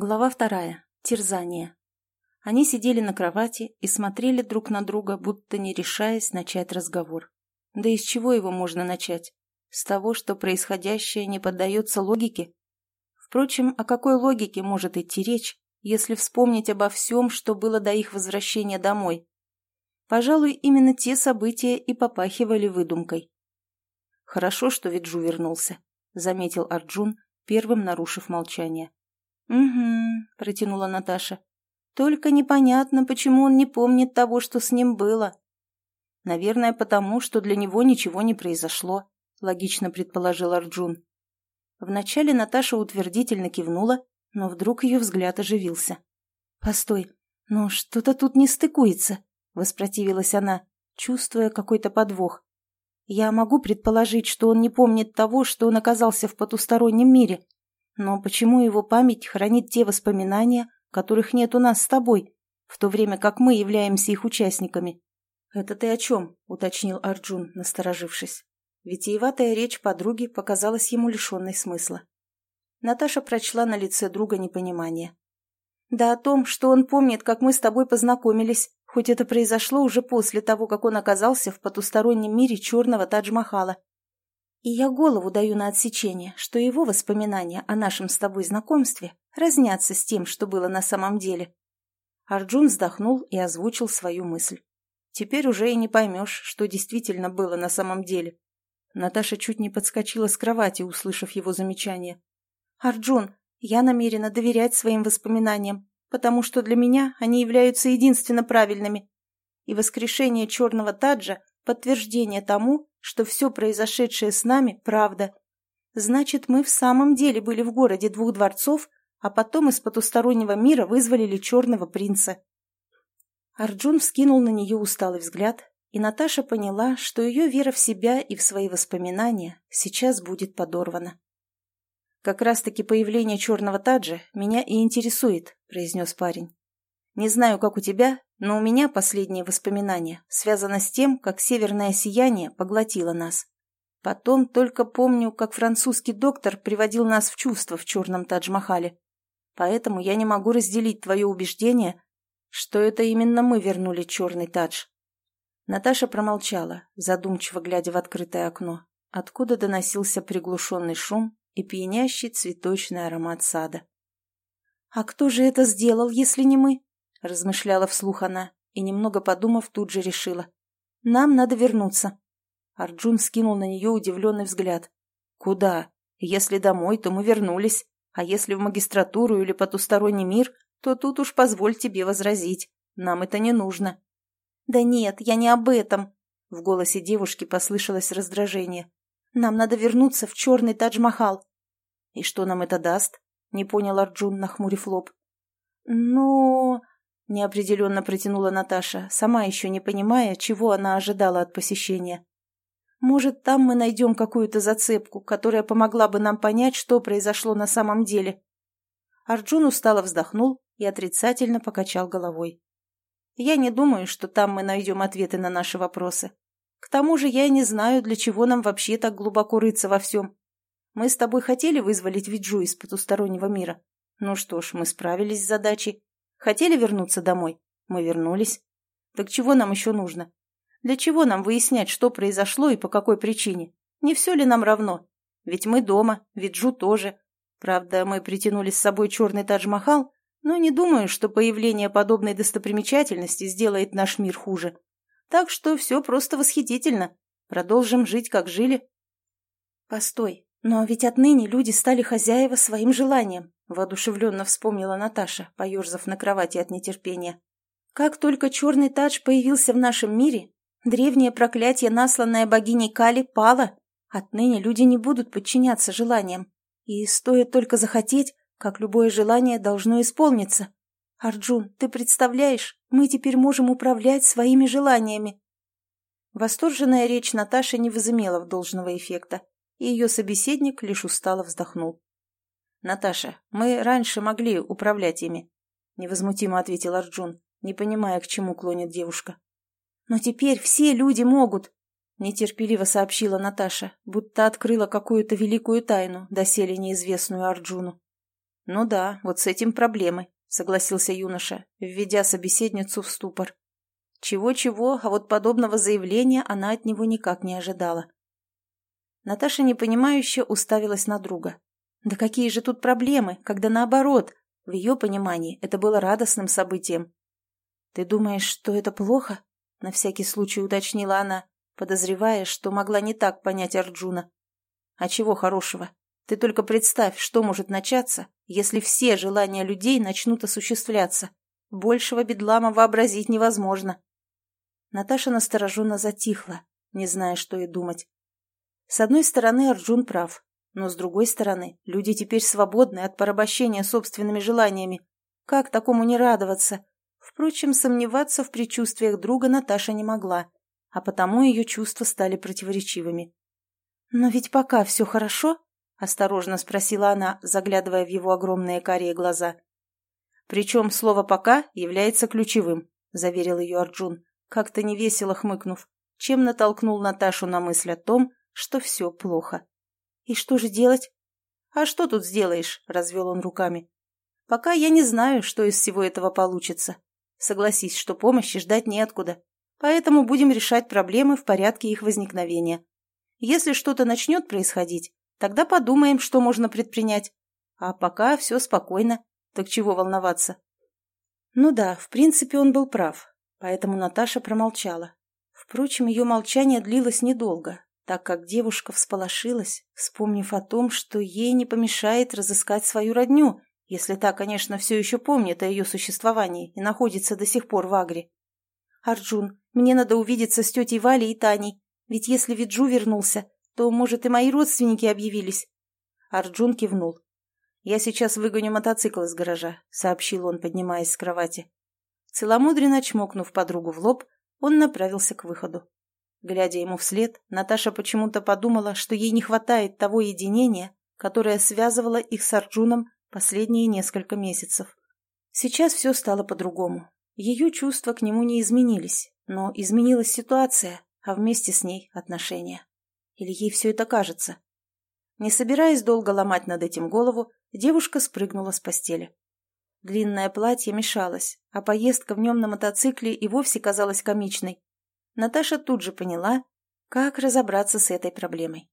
Глава вторая. Терзание. Они сидели на кровати и смотрели друг на друга, будто не решаясь начать разговор. Да из чего его можно начать? С того, что происходящее не поддается логике? Впрочем, о какой логике может идти речь, если вспомнить обо всем, что было до их возвращения домой? Пожалуй, именно те события и попахивали выдумкой. «Хорошо, что Виджу вернулся», — заметил Арджун, первым нарушив молчание. «Угу», — протянула Наташа. «Только непонятно, почему он не помнит того, что с ним было». «Наверное, потому, что для него ничего не произошло», — логично предположил Арджун. Вначале Наташа утвердительно кивнула, но вдруг ее взгляд оживился. «Постой, но что-то тут не стыкуется», — воспротивилась она, чувствуя какой-то подвох. «Я могу предположить, что он не помнит того, что он оказался в потустороннем мире, но почему его память хранит те воспоминания, которых нет у нас с тобой, в то время как мы являемся их участниками? «Это ты о чем?» — уточнил Арджун, насторожившись. Витиеватая речь подруги показалась ему лишенной смысла. Наташа прочла на лице друга непонимание. «Да о том, что он помнит, как мы с тобой познакомились, хоть это произошло уже после того, как он оказался в потустороннем мире черного Тадж-Махала. И я голову даю на отсечение, что его воспоминания о нашем с тобой знакомстве разнятся с тем, что было на самом деле. Арджун вздохнул и озвучил свою мысль. Теперь уже и не поймешь, что действительно было на самом деле. Наташа чуть не подскочила с кровати, услышав его замечание. «Арджун, я намерена доверять своим воспоминаниям, потому что для меня они являются единственно правильными. И воскрешение черного таджа – подтверждение тому, что все произошедшее с нами – правда. Значит, мы в самом деле были в городе двух дворцов, а потом из потустороннего мира вызволили черного принца. Арджун вскинул на нее усталый взгляд, и Наташа поняла, что ее вера в себя и в свои воспоминания сейчас будет подорвана. «Как раз-таки появление черного таджа меня и интересует», – произнес парень. «Не знаю, как у тебя, но у меня последнее воспоминание связано с тем, как северное сияние поглотило нас. Потом только помню, как французский доктор приводил нас в чувство в черном Тадж-Махале. Поэтому я не могу разделить твое убеждение, что это именно мы вернули черный Тадж. Наташа промолчала, задумчиво глядя в открытое окно, откуда доносился приглушенный шум и пьянящий цветочный аромат сада. «А кто же это сделал, если не мы?» — размышляла вслух она и, немного подумав, тут же решила. «Нам надо вернуться». Арджун скинул на нее удивленный взгляд. «Куда? Если домой, то мы вернулись, а если в магистратуру или потусторонний мир, то тут уж позволь тебе возразить. Нам это не нужно». «Да нет, я не об этом», — в голосе девушки послышалось раздражение. «Нам надо вернуться в черный Тадж-Махал». «И что нам это даст?» — не понял Арджун, нахмурив лоб. «Но...» — неопределенно протянула Наташа, сама еще не понимая, чего она ожидала от посещения. «Может, там мы найдем какую-то зацепку, которая помогла бы нам понять, что произошло на самом деле». Арджун устало вздохнул и отрицательно покачал головой. «Я не думаю, что там мы найдем ответы на наши вопросы. К тому же я не знаю, для чего нам вообще так глубоко рыться во всем. Мы с тобой хотели вызволить Виджу из потустороннего мира. Ну что ж, мы справились с задачей. Хотели вернуться домой? Мы вернулись. Так чего нам еще нужно? Для чего нам выяснять, что произошло и по какой причине? Не все ли нам равно? Ведь мы дома, Виджу тоже. Правда, мы притянули с собой черный Тадж-Махал, но не думаю, что появление подобной достопримечательности сделает наш мир хуже. Так что все просто восхитительно. Продолжим жить, как жили. Постой, но ведь отныне люди стали хозяева своим желанием. Воодушевленно вспомнила Наташа, поерзав на кровати от нетерпения. Как только черный тадж появился в нашем мире, древнее проклятие, насланное богиней Кали, пало. Отныне люди не будут подчиняться желаниям. И стоит только захотеть, как любое желание должно исполниться. Арджун, ты представляешь, мы теперь можем управлять своими желаниями. Восторженная речь Наташи не возымела в должного эффекта, и ее собеседник лишь устало вздохнул. «Наташа, мы раньше могли управлять ими», — невозмутимо ответил Арджун, не понимая, к чему клонит девушка. «Но теперь все люди могут», — нетерпеливо сообщила Наташа, будто открыла какую-то великую тайну, доселе неизвестную Арджуну. Ну да, вот с этим проблемы, согласился юноша, введя собеседницу в ступор. Чего-чего, а вот подобного заявления она от него никак не ожидала. Наташа непонимающе уставилась на друга. Да какие же тут проблемы, когда наоборот, в ее понимании это было радостным событием. «Ты думаешь, что это плохо?» — на всякий случай уточнила она, подозревая, что могла не так понять Арджуна. «А чего хорошего? Ты только представь, что может начаться, если все желания людей начнут осуществляться. Большего бедлама вообразить невозможно». Наташа настороженно затихла, не зная, что и думать. С одной стороны, Арджун прав, но с другой стороны, люди теперь свободны от порабощения собственными желаниями. Как такому не радоваться? Впрочем, сомневаться в предчувствиях друга Наташа не могла, а потому ее чувства стали противоречивыми. «Но ведь пока все хорошо?» — осторожно спросила она, заглядывая в его огромные карие глаза. «Причем слово «пока» является ключевым», — заверил ее Арджун, как-то невесело хмыкнув, чем натолкнул Наташу на мысль о том, что все плохо. «И что же делать?» «А что тут сделаешь?» — развел он руками. «Пока я не знаю, что из всего этого получится. Согласись, что помощи ждать неоткуда. Поэтому будем решать проблемы в порядке их возникновения. Если что-то начнет происходить, тогда подумаем, что можно предпринять. А пока все спокойно. Так чего волноваться?» Ну да, в принципе, он был прав. Поэтому Наташа промолчала. Впрочем, ее молчание длилось недолго, так как девушка всполошилась, вспомнив о том, что ей не помешает разыскать свою родню, если та, конечно, все еще помнит о ее существовании и находится до сих пор в Агре. «Арджун, мне надо увидеться с тетей Валей и Таней, ведь если Виджу вернулся, то, может, и мои родственники объявились». Арджун кивнул. «Я сейчас выгоню мотоцикл из гаража», — сообщил он, поднимаясь с кровати. Целомудренно чмокнув подругу в лоб, он направился к выходу. Глядя ему вслед, Наташа почему-то подумала, что ей не хватает того единения, которое связывало их с Арджуном последние несколько месяцев. Сейчас все стало по-другому. Ее чувства к нему не изменились, но изменилась ситуация, а вместе с ней отношения. Или ей все это кажется? Не собираясь долго ломать над этим голову, девушка спрыгнула с постели. Длинное платье мешалось, а поездка в нем на мотоцикле и вовсе казалась комичной. Наташа тут же поняла, как разобраться с этой проблемой.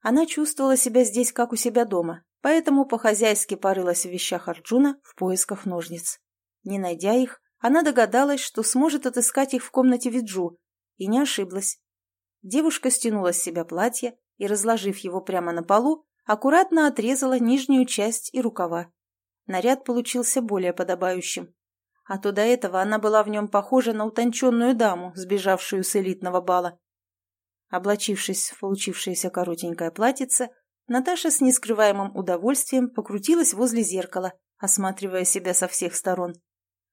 Она чувствовала себя здесь, как у себя дома, поэтому по-хозяйски порылась в вещах Арджуна в поисках ножниц. Не найдя их, она догадалась, что сможет отыскать их в комнате Виджу, и не ошиблась. Девушка стянула с себя платье и, разложив его прямо на полу, аккуратно отрезала нижнюю часть и рукава. Наряд получился более подобающим а то до этого она была в нем похожа на утонченную даму, сбежавшую с элитного бала. Облачившись в получившееся коротенькое платьице, Наташа с нескрываемым удовольствием покрутилась возле зеркала, осматривая себя со всех сторон.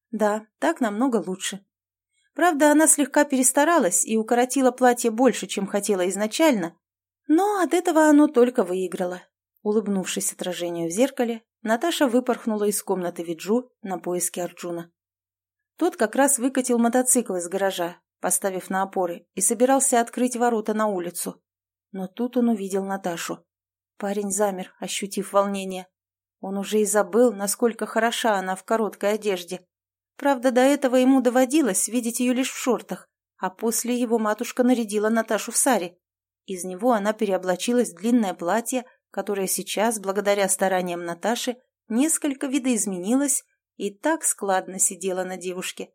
Да, так намного лучше. Правда, она слегка перестаралась и укоротила платье больше, чем хотела изначально, но от этого оно только выиграло. Улыбнувшись отражению в зеркале, Наташа выпорхнула из комнаты Виджу на поиски Арджуна. Тот как раз выкатил мотоцикл из гаража, поставив на опоры, и собирался открыть ворота на улицу. Но тут он увидел Наташу. Парень замер, ощутив волнение. Он уже и забыл, насколько хороша она в короткой одежде. Правда, до этого ему доводилось видеть ее лишь в шортах, а после его матушка нарядила Наташу в саре. Из него она переоблачилась в длинное платье, которое сейчас, благодаря стараниям Наташи, несколько видоизменилось и так складно сидела на девушке.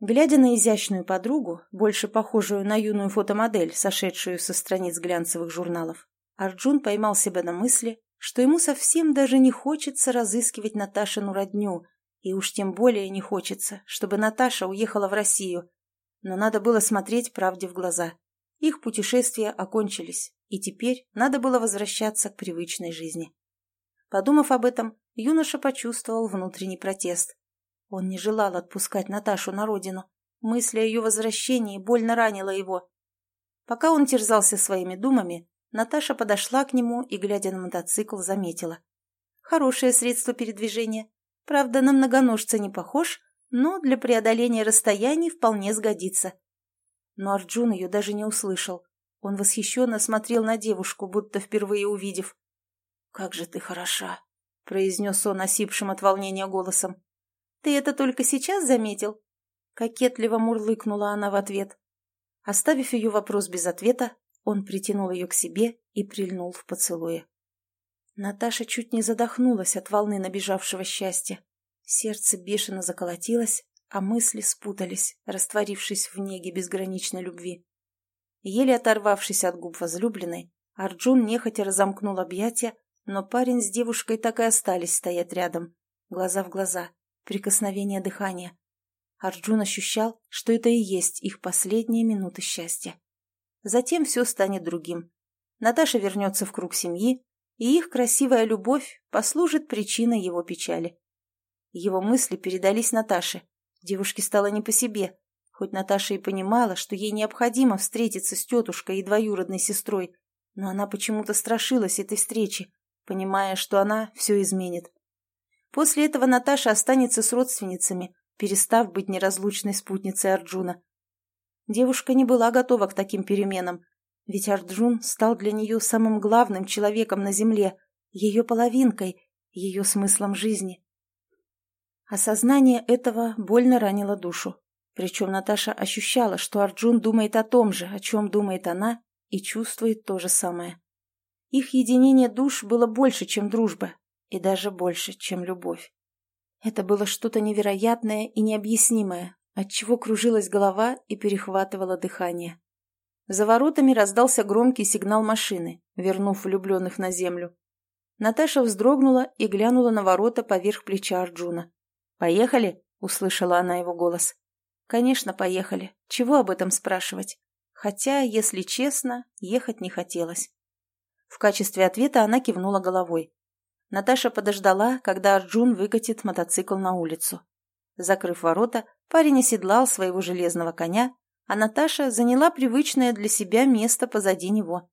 Глядя на изящную подругу, больше похожую на юную фотомодель, сошедшую со страниц глянцевых журналов, Арджун поймал себя на мысли, что ему совсем даже не хочется разыскивать Наташину родню, и уж тем более не хочется, чтобы Наташа уехала в Россию. Но надо было смотреть правде в глаза. Их путешествия окончились, и теперь надо было возвращаться к привычной жизни. Подумав об этом, юноша почувствовал внутренний протест. Он не желал отпускать Наташу на родину. Мысль о ее возвращении больно ранила его. Пока он терзался своими думами, Наташа подошла к нему и, глядя на мотоцикл, заметила. Хорошее средство передвижения. Правда, на многоножца не похож, но для преодоления расстояний вполне сгодится. Но Арджун ее даже не услышал. Он восхищенно смотрел на девушку, будто впервые увидев. «Как же ты хороша!» — произнес он осипшим от волнения голосом. «Ты это только сейчас заметил?» Кокетливо мурлыкнула она в ответ. Оставив ее вопрос без ответа, он притянул ее к себе и прильнул в поцелуе. Наташа чуть не задохнулась от волны набежавшего счастья. Сердце бешено заколотилось, а мысли спутались, растворившись в неге безграничной любви. Еле оторвавшись от губ возлюбленной, Арджун нехотя разомкнул объятия, но парень с девушкой так и остались стоять рядом, глаза в глаза, прикосновение дыхания. Арджун ощущал, что это и есть их последние минуты счастья. Затем все станет другим. Наташа вернется в круг семьи, и их красивая любовь послужит причиной его печали. Его мысли передались Наташе. Девушке стало не по себе, хоть Наташа и понимала, что ей необходимо встретиться с тетушкой и двоюродной сестрой, но она почему-то страшилась этой встречи, понимая, что она все изменит. После этого Наташа останется с родственницами, перестав быть неразлучной спутницей Арджуна. Девушка не была готова к таким переменам, ведь Арджун стал для нее самым главным человеком на земле, ее половинкой, ее смыслом жизни. Осознание этого больно ранило душу. Причем Наташа ощущала, что Арджун думает о том же, о чем думает она, и чувствует то же самое. Их единение душ было больше, чем дружба, и даже больше, чем любовь. Это было что-то невероятное и необъяснимое, отчего кружилась голова и перехватывало дыхание. За воротами раздался громкий сигнал машины, вернув влюбленных на землю. Наташа вздрогнула и глянула на ворота поверх плеча Арджуна. «Поехали?» — услышала она его голос. «Конечно, поехали. Чего об этом спрашивать? Хотя, если честно, ехать не хотелось». В качестве ответа она кивнула головой. Наташа подождала, когда Арджун выкатит мотоцикл на улицу. Закрыв ворота, парень оседлал своего железного коня, а Наташа заняла привычное для себя место позади него.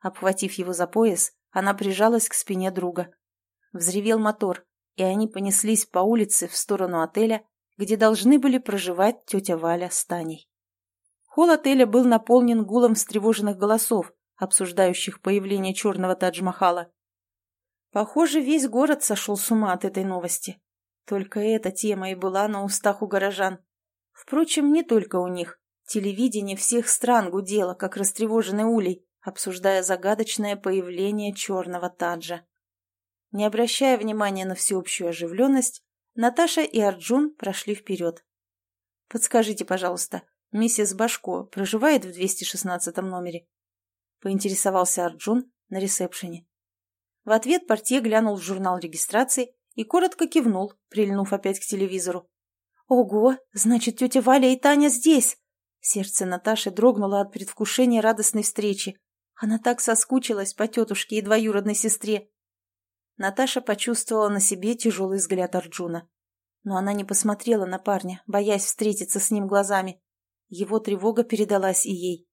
Обхватив его за пояс, она прижалась к спине друга. Взревел мотор, и они понеслись по улице в сторону отеля, где должны были проживать тетя Валя с Таней. Холл отеля был наполнен гулом встревоженных голосов, обсуждающих появление черного Тадж-Махала. Похоже, весь город сошел с ума от этой новости. Только эта тема и была на устах у горожан. Впрочем, не только у них. Телевидение всех стран гудело, как растревоженный улей, обсуждая загадочное появление черного таджа. Не обращая внимания на всеобщую оживленность, Наташа и Арджун прошли вперед. «Подскажите, пожалуйста, миссис Башко проживает в 216 номере?» — поинтересовался Арджун на ресепшене. В ответ портье глянул в журнал регистрации и коротко кивнул, прильнув опять к телевизору. «Ого, значит, тетя Валя и Таня здесь!» Сердце Наташи дрогнуло от предвкушения радостной встречи. Она так соскучилась по тетушке и двоюродной сестре. Наташа почувствовала на себе тяжелый взгляд Арджуна. Но она не посмотрела на парня, боясь встретиться с ним глазами. Его тревога передалась и ей.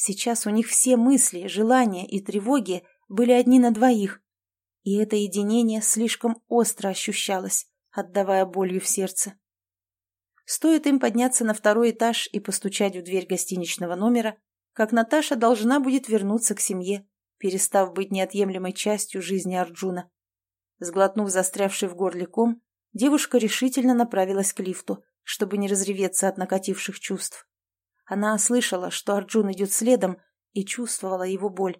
Сейчас у них все мысли, желания и тревоги были одни на двоих, и это единение слишком остро ощущалось, отдавая болью в сердце. Стоит им подняться на второй этаж и постучать в дверь гостиничного номера, как Наташа должна будет вернуться к семье, перестав быть неотъемлемой частью жизни Арджуна. Сглотнув застрявший в горле ком, девушка решительно направилась к лифту, чтобы не разреветься от накативших чувств. Она слышала, что Арджун идет следом, и чувствовала его боль.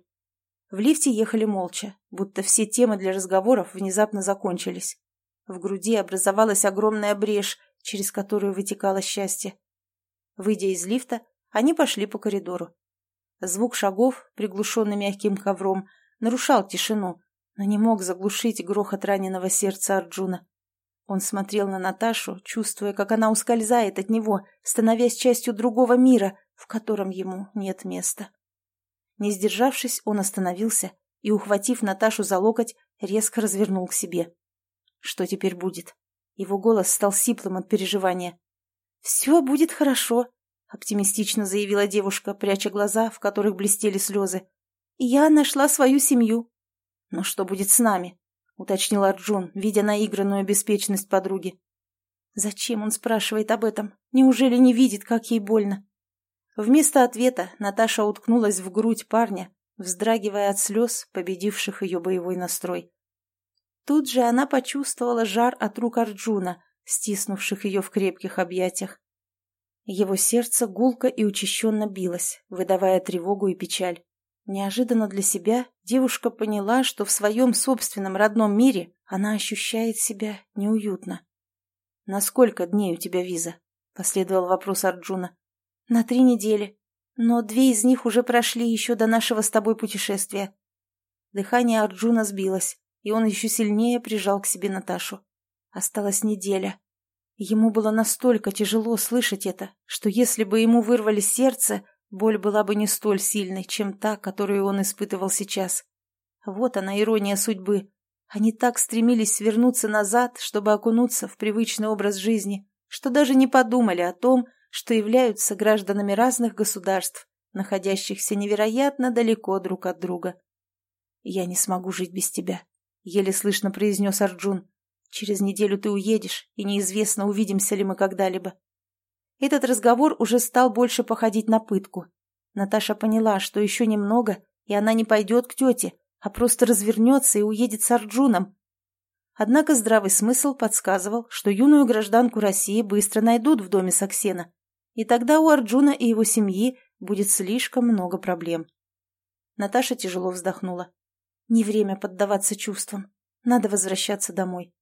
В лифте ехали молча, будто все темы для разговоров внезапно закончились. В груди образовалась огромная брешь, через которую вытекало счастье. Выйдя из лифта, они пошли по коридору. Звук шагов, приглушенный мягким ковром, нарушал тишину, но не мог заглушить грохот раненого сердца Арджуна. Он смотрел на Наташу, чувствуя, как она ускользает от него, становясь частью другого мира, в котором ему нет места. Не сдержавшись, он остановился и, ухватив Наташу за локоть, резко развернул к себе. Что теперь будет? Его голос стал сиплым от переживания. «Все будет хорошо», — оптимистично заявила девушка, пряча глаза, в которых блестели слезы. «Я нашла свою семью». «Но что будет с нами?» — уточнил Арджун, видя наигранную беспечность подруги. «Зачем он спрашивает об этом? Неужели не видит, как ей больно?» Вместо ответа Наташа уткнулась в грудь парня, вздрагивая от слез, победивших ее боевой настрой. Тут же она почувствовала жар от рук Арджуна, стиснувших ее в крепких объятиях. Его сердце гулко и учащенно билось, выдавая тревогу и печаль. Неожиданно для себя девушка поняла, что в своем собственном родном мире она ощущает себя неуютно. «На сколько дней у тебя виза?» — последовал вопрос Арджуна. «На три недели. Но две из них уже прошли еще до нашего с тобой путешествия». Дыхание Арджуна сбилось, и он еще сильнее прижал к себе Наташу. Осталась неделя. Ему было настолько тяжело слышать это, что если бы ему вырвали сердце, боль была бы не столь сильной, чем та, которую он испытывал сейчас. Вот она, ирония судьбы. Они так стремились свернуться назад, чтобы окунуться в привычный образ жизни, что даже не подумали о том, что являются гражданами разных государств, находящихся невероятно далеко друг от друга. «Я не смогу жить без тебя», — еле слышно произнес Арджун. «Через неделю ты уедешь, и неизвестно, увидимся ли мы когда-либо». Этот разговор уже стал больше походить на пытку. Наташа поняла, что еще немного, и она не пойдет к тете, а просто развернется и уедет с Арджуном. Однако здравый смысл подсказывал, что юную гражданку России быстро найдут в доме Саксена, и тогда у Арджуна и его семьи будет слишком много проблем. Наташа тяжело вздохнула. Не время поддаваться чувствам. Надо возвращаться домой.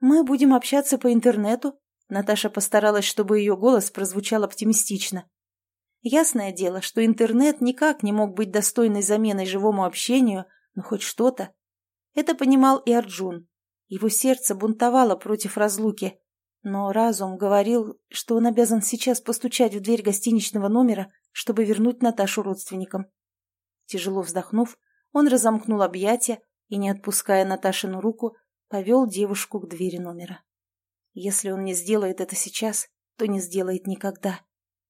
«Мы будем общаться по интернету», Наташа постаралась, чтобы ее голос прозвучал оптимистично. Ясное дело, что интернет никак не мог быть достойной заменой живому общению, но хоть что-то. Это понимал и Арджун. Его сердце бунтовало против разлуки, но разум говорил, что он обязан сейчас постучать в дверь гостиничного номера, чтобы вернуть Наташу родственникам. Тяжело вздохнув, он разомкнул объятия и, не отпуская Наташину руку, повел девушку к двери номера. Если он не сделает это сейчас, то не сделает никогда.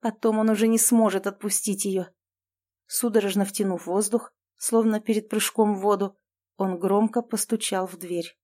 Потом он уже не сможет отпустить ее. Судорожно втянув воздух, словно перед прыжком в воду, он громко постучал в дверь.